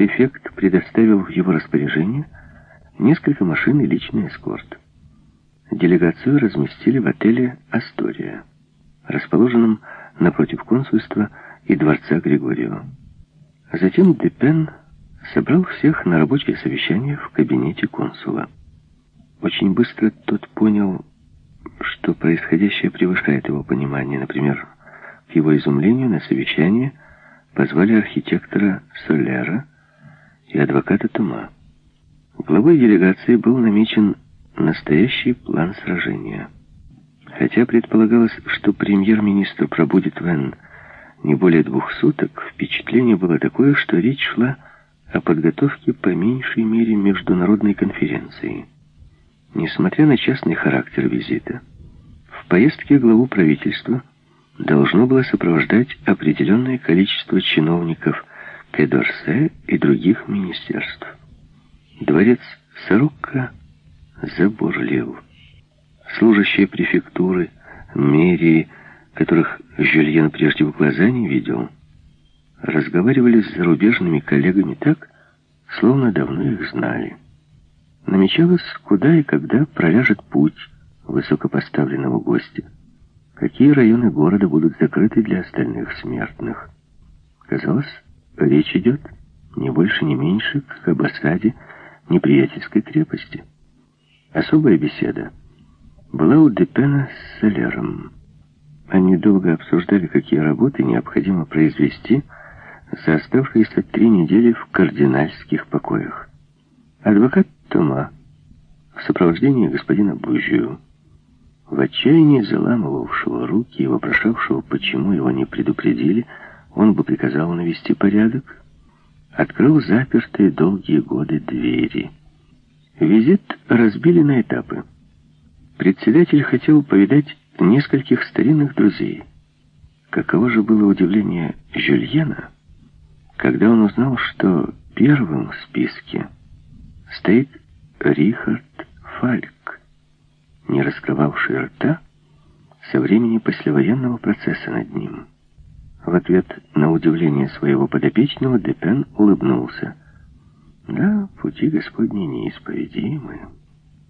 Префект предоставил в его распоряжение несколько машин и личный эскорт. Делегацию разместили в отеле «Астория», расположенном напротив консульства и дворца Григорьева. Затем Депен собрал всех на рабочее совещание в кабинете консула. Очень быстро тот понял, что происходящее превышает его понимание. Например, к его изумлению на совещание позвали архитектора Солера и адвоката Тума. Главой делегации был намечен настоящий план сражения. Хотя предполагалось, что премьер-министр пробудет в Н не более двух суток, впечатление было такое, что речь шла о подготовке по меньшей мере международной конференции. Несмотря на частный характер визита, в поездке главу правительства должно было сопровождать определенное количество чиновников Кедорсе и других министерств. Дворец Сорокко забурлил. Служащие префектуры, мэрии, которых Жюльен прежде в глаза не видел, разговаривали с зарубежными коллегами так, словно давно их знали. Намечалось, куда и когда проляжет путь высокопоставленного гостя, какие районы города будут закрыты для остальных смертных. Казалось, речь идет не больше, не меньше, как об осаде неприятельской крепости. Особая беседа была у Депена с Солером. Они долго обсуждали, какие работы необходимо произвести за оставшиеся три недели в кардинальских покоях. Адвокат Тома в сопровождении господина Бужью, в отчаянии заламывавшего руки и вопрошавшего, почему его не предупредили, он бы приказал навести порядок, открыл запертые долгие годы двери. Визит разбили на этапы. Председатель хотел повидать нескольких старинных друзей. Каково же было удивление Жюльена, когда он узнал, что первым в списке стоит Рихард Фальк, не раскрывавший рта со времени послевоенного процесса над ним. В ответ на удивление своего подопечного Депен улыбнулся. «Да, пути Господни неисповедимы».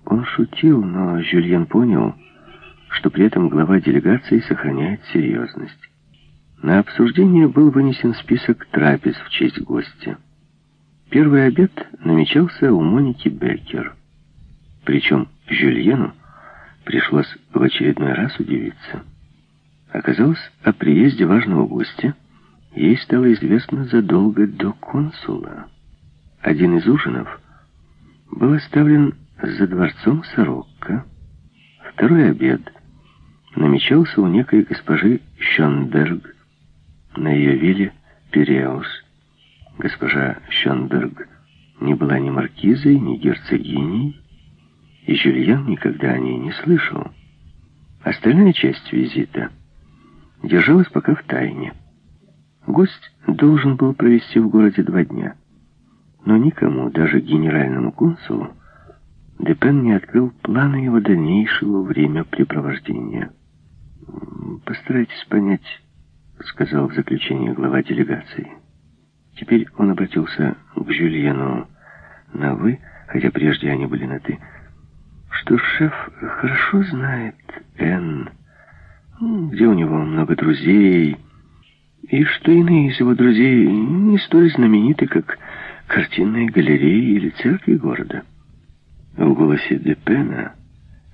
Он шутил, но Жюльен понял, что при этом глава делегации сохраняет серьезность. На обсуждение был вынесен список трапез в честь гостя. Первый обед намечался у Моники Беккер. Причем Жюльену пришлось в очередной раз удивиться. Оказалось, о приезде важного гостя ей стало известно задолго до консула. Один из ужинов был оставлен за дворцом Сорокко. Второй обед намечался у некой госпожи Шонберг на ее вилле Пиреус. Госпожа Шонберг не была ни маркизой, ни герцогиней, и Жюльен никогда о ней не слышал. Остальная часть визита держалась пока в тайне. Гость должен был провести в городе два дня, но никому, даже генеральному консулу, Депен не открыл планы его дальнейшего времяпрепровождения. «Постарайтесь понять», — сказал в заключение глава делегации. Теперь он обратился к Жюльену на «вы», хотя прежде они были на «ты», что шеф хорошо знает Энн, где у него много друзей, и что иные из его друзей не столь знамениты, как картинные галереи или церкви города. В голосе Депена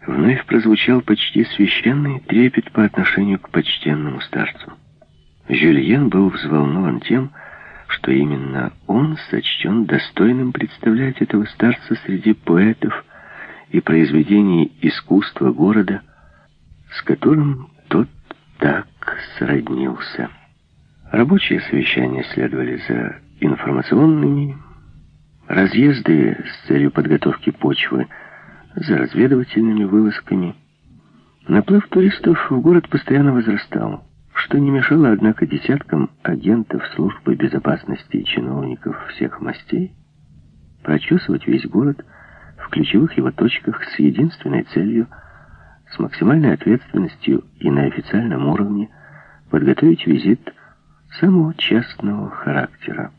вновь прозвучал почти священный трепет по отношению к почтенному старцу. Жюльен был взволнован тем, что именно он сочтен достойным представлять этого старца среди поэтов и произведений искусства города, с которым так сроднился. Рабочие совещания следовали за информационными, разъезды с целью подготовки почвы за разведывательными вылазками. Наплыв туристов в город постоянно возрастал, что не мешало, однако, десяткам агентов службы безопасности и чиновников всех мастей прочесывать весь город в ключевых его точках с единственной целью с максимальной ответственностью и на официальном уровне подготовить визит самого частного характера.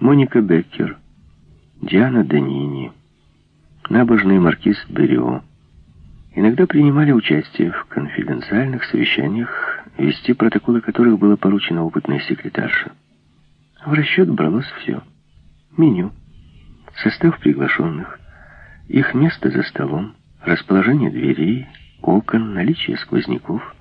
Моника Беккер, Диана Данини, набожный маркиз Берио иногда принимали участие в конфиденциальных совещаниях, вести протоколы которых было поручено опытной секретарше. В расчет бралось все. Меню, состав приглашенных, их место за столом, расположение дверей, окон, наличие сквозняков.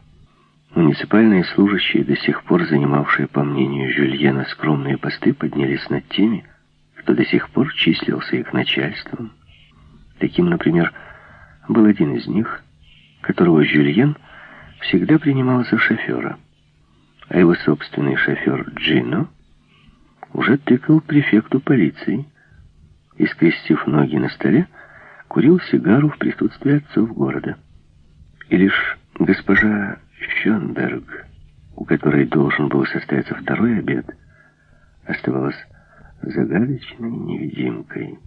Муниципальные служащие, до сих пор занимавшие, по мнению Жюльена, скромные посты, поднялись над теми, кто до сих пор числился их начальством. Таким, например, был один из них, которого Жюльен всегда принимал за шофера, а его собственный шофер Джино уже тыкал префекту полиции и, скрестив ноги на столе, курил сигару в присутствии отцов города. И лишь госпожа Щенберг, у которой должен был состояться второй обед, оставалась загадочной невидимкой.